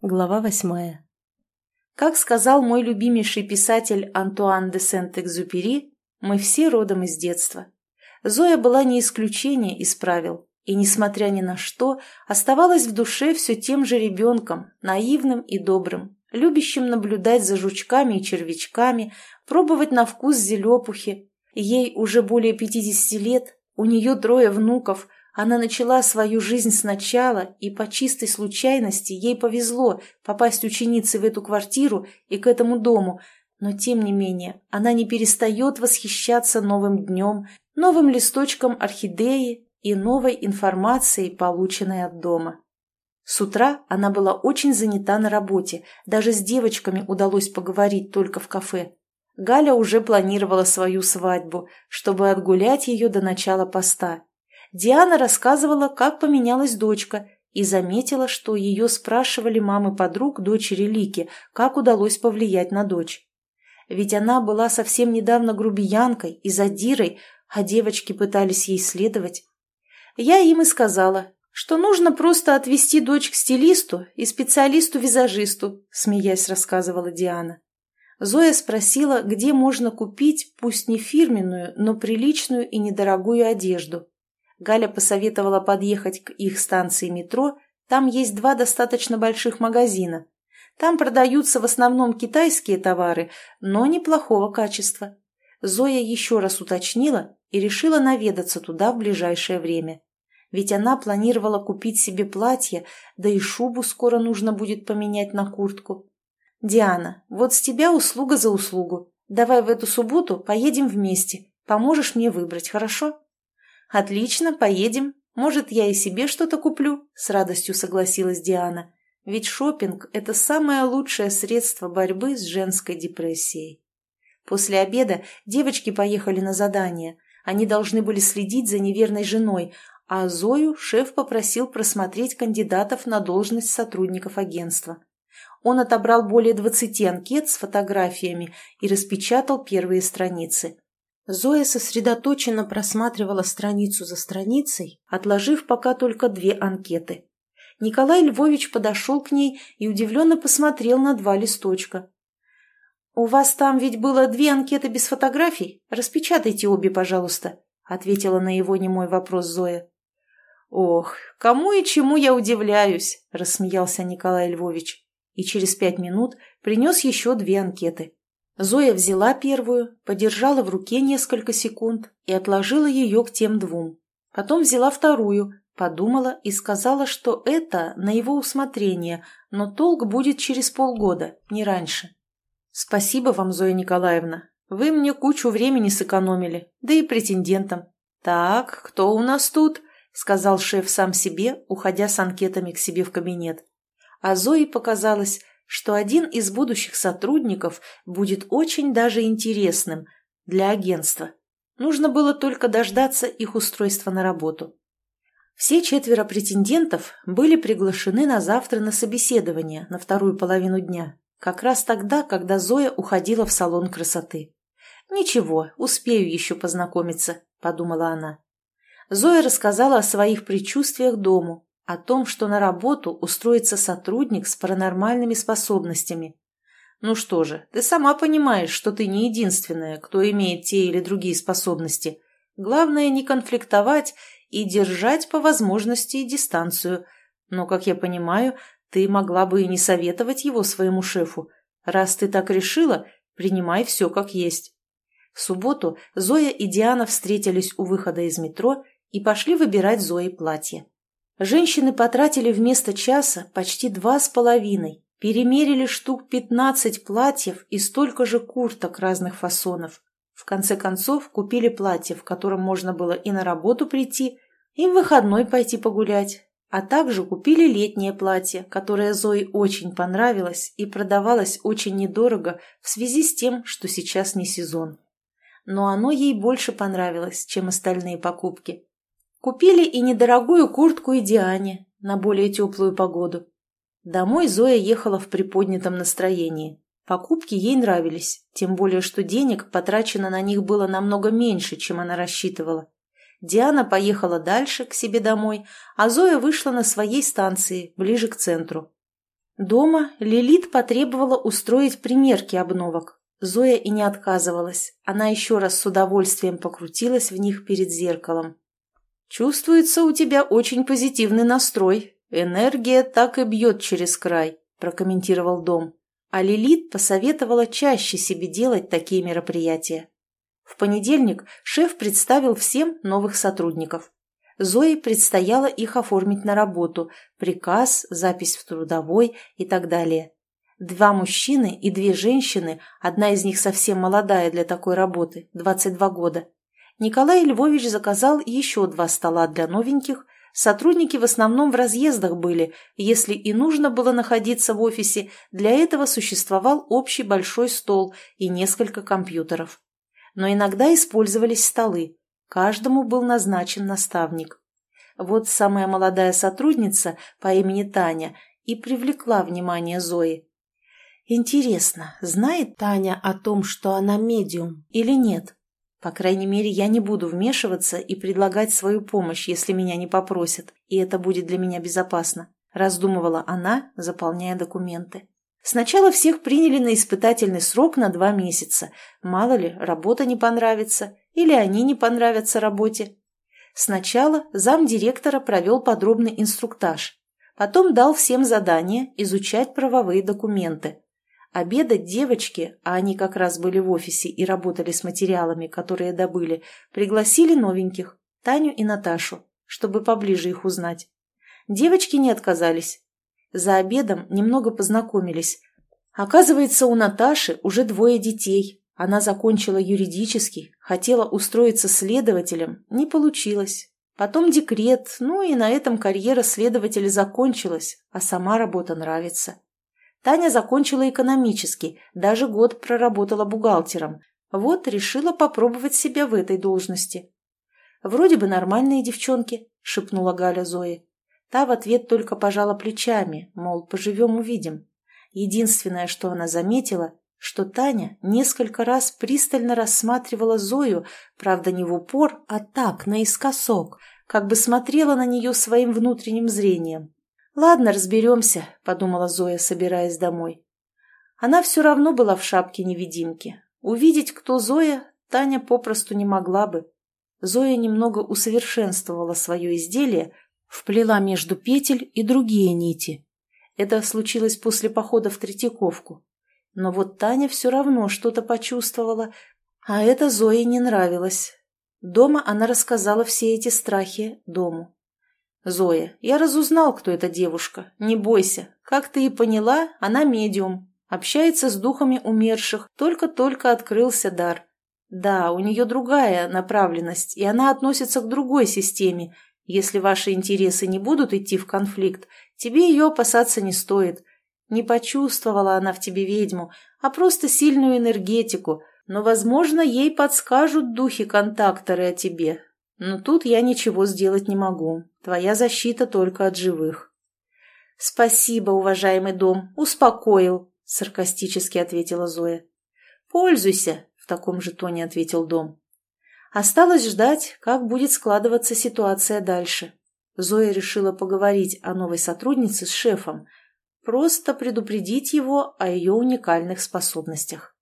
Глава восьмая. Как сказал мой любимейший писатель Антуан де Сент-Экзюпери, мы все родом из детства. Зоя была не исключение из правил, и, несмотря ни на что, оставалась в душе все тем же ребенком, наивным и добрым, любящим наблюдать за жучками и червячками, пробовать на вкус зелепухи. Ей уже более пятидесяти лет, у нее трое внуков – она начала свою жизнь сначала, и по чистой случайности ей повезло попасть ученицей в эту квартиру и к этому дому, но тем не менее она не перестает восхищаться новым днем, новым листочком орхидеи и новой информацией, полученной от дома. С утра она была очень занята на работе, даже с девочками удалось поговорить только в кафе. Галя уже планировала свою свадьбу, чтобы отгулять ее до начала поста, Диана рассказывала, как поменялась дочка, и заметила, что ее спрашивали мамы подруг дочери Лики, как удалось повлиять на дочь. Ведь она была совсем недавно грубиянкой и задирой, а девочки пытались ей следовать. Я им и сказала, что нужно просто отвести дочь к стилисту и специалисту-визажисту, смеясь рассказывала Диана. Зоя спросила, где можно купить, пусть не фирменную, но приличную и недорогую одежду. Галя посоветовала подъехать к их станции метро, там есть два достаточно больших магазина. Там продаются в основном китайские товары, но неплохого качества. Зоя еще раз уточнила и решила наведаться туда в ближайшее время. Ведь она планировала купить себе платье, да и шубу скоро нужно будет поменять на куртку. «Диана, вот с тебя услуга за услугу. Давай в эту субботу поедем вместе. Поможешь мне выбрать, хорошо?» «Отлично, поедем. Может, я и себе что-то куплю?» – с радостью согласилась Диана. Ведь шопинг – это самое лучшее средство борьбы с женской депрессией. После обеда девочки поехали на задание. Они должны были следить за неверной женой, а Зою шеф попросил просмотреть кандидатов на должность сотрудников агентства. Он отобрал более 20 анкет с фотографиями и распечатал первые страницы. Зоя сосредоточенно просматривала страницу за страницей, отложив пока только две анкеты. Николай Львович подошел к ней и удивленно посмотрел на два листочка. «У вас там ведь было две анкеты без фотографий? Распечатайте обе, пожалуйста», — ответила на его немой вопрос Зоя. «Ох, кому и чему я удивляюсь», — рассмеялся Николай Львович и через пять минут принес еще две анкеты. Зоя взяла первую, подержала в руке несколько секунд и отложила ее к тем двум. Потом взяла вторую, подумала и сказала, что это на его усмотрение, но толк будет через полгода, не раньше. «Спасибо вам, Зоя Николаевна. Вы мне кучу времени сэкономили, да и претендентам». «Так, кто у нас тут?» — сказал шеф сам себе, уходя с анкетами к себе в кабинет. А Зое показалось, что один из будущих сотрудников будет очень даже интересным для агентства. Нужно было только дождаться их устройства на работу. Все четверо претендентов были приглашены на завтра на собеседование на вторую половину дня, как раз тогда, когда Зоя уходила в салон красоты. «Ничего, успею еще познакомиться», — подумала она. Зоя рассказала о своих предчувствиях дому, о том, что на работу устроится сотрудник с паранормальными способностями. Ну что же, ты сама понимаешь, что ты не единственная, кто имеет те или другие способности. Главное не конфликтовать и держать по возможности дистанцию. Но, как я понимаю, ты могла бы и не советовать его своему шефу. Раз ты так решила, принимай все как есть. В субботу Зоя и Диана встретились у выхода из метро и пошли выбирать Зои платье. Женщины потратили вместо часа почти два с половиной, перемерили штук пятнадцать платьев и столько же курток разных фасонов. В конце концов купили платье, в котором можно было и на работу прийти, и в выходной пойти погулять. А также купили летнее платье, которое Зои очень понравилось и продавалось очень недорого в связи с тем, что сейчас не сезон. Но оно ей больше понравилось, чем остальные покупки. Купили и недорогую куртку и Диане на более теплую погоду. Домой Зоя ехала в приподнятом настроении. Покупки ей нравились, тем более что денег потрачено на них было намного меньше, чем она рассчитывала. Диана поехала дальше, к себе домой, а Зоя вышла на своей станции, ближе к центру. Дома Лилит потребовала устроить примерки обновок. Зоя и не отказывалась. Она еще раз с удовольствием покрутилась в них перед зеркалом. «Чувствуется у тебя очень позитивный настрой. Энергия так и бьет через край», – прокомментировал Дом. А Лилит посоветовала чаще себе делать такие мероприятия. В понедельник шеф представил всем новых сотрудников. Зое предстояло их оформить на работу, приказ, запись в трудовой и так далее. Два мужчины и две женщины, одна из них совсем молодая для такой работы, 22 года. Николай Львович заказал еще два стола для новеньких, сотрудники в основном в разъездах были, если и нужно было находиться в офисе, для этого существовал общий большой стол и несколько компьютеров. Но иногда использовались столы, Каждому был назначен наставник. Вот самая молодая сотрудница по имени Таня и привлекла внимание Зои. Интересно, знает Таня о том, что она медиум или нет? По крайней мере, я не буду вмешиваться и предлагать свою помощь, если меня не попросят, и это будет для меня безопасно, раздумывала она, заполняя документы. Сначала всех приняли на испытательный срок на два месяца. Мало ли, работа не понравится, или они не понравятся работе. Сначала замдиректора провел подробный инструктаж, потом дал всем задание изучать правовые документы. Обедать девочки, а они как раз были в офисе и работали с материалами, которые добыли, пригласили новеньких, Таню и Наташу, чтобы поближе их узнать. Девочки не отказались. За обедом немного познакомились. Оказывается, у Наташи уже двое детей, она закончила юридический, хотела устроиться следователем, не получилось. Потом декрет, ну и на этом карьера следователя закончилась, а сама работа нравится. Таня закончила экономический, даже год проработала бухгалтером. Вот решила попробовать себя в этой должности. «Вроде бы нормальные девчонки», — шепнула Галя Зои. Та в ответ только пожала плечами, мол, поживем-увидим. Единственное, что она заметила, что Таня несколько раз пристально рассматривала Зою, правда, не в упор, а так, наискосок, как бы смотрела на нее своим внутренним зрением. «Ладно, разберемся», — подумала Зоя, собираясь домой. Она все равно была в шапке-невидимки. Увидеть, кто Зоя, Таня попросту не могла бы. Зоя немного усовершенствовала свое изделие, вплела между петель и другие нити. Это случилось после похода в Третьяковку. Но вот Таня все равно что-то почувствовала, а это Зое не нравилось. Дома она рассказала все эти страхи дому. «Зоя, я разузнал, кто эта девушка. Не бойся. Как ты и поняла, она медиум. Общается с духами умерших. Только-только открылся дар. Да, у нее другая направленность, и она относится к другой системе. Если ваши интересы не будут идти в конфликт, тебе ее опасаться не стоит. Не почувствовала она в тебе ведьму, а просто сильную энергетику, но, возможно, ей подскажут духи-контакторы о тебе. Но тут я ничего сделать не могу. Твоя защита только от живых. «Спасибо, уважаемый дом, успокоил», — саркастически ответила Зоя. «Пользуйся», — в таком же тоне ответил дом. Осталось ждать, как будет складываться ситуация дальше. Зоя решила поговорить о новой сотруднице с шефом, просто предупредить его о ее уникальных способностях.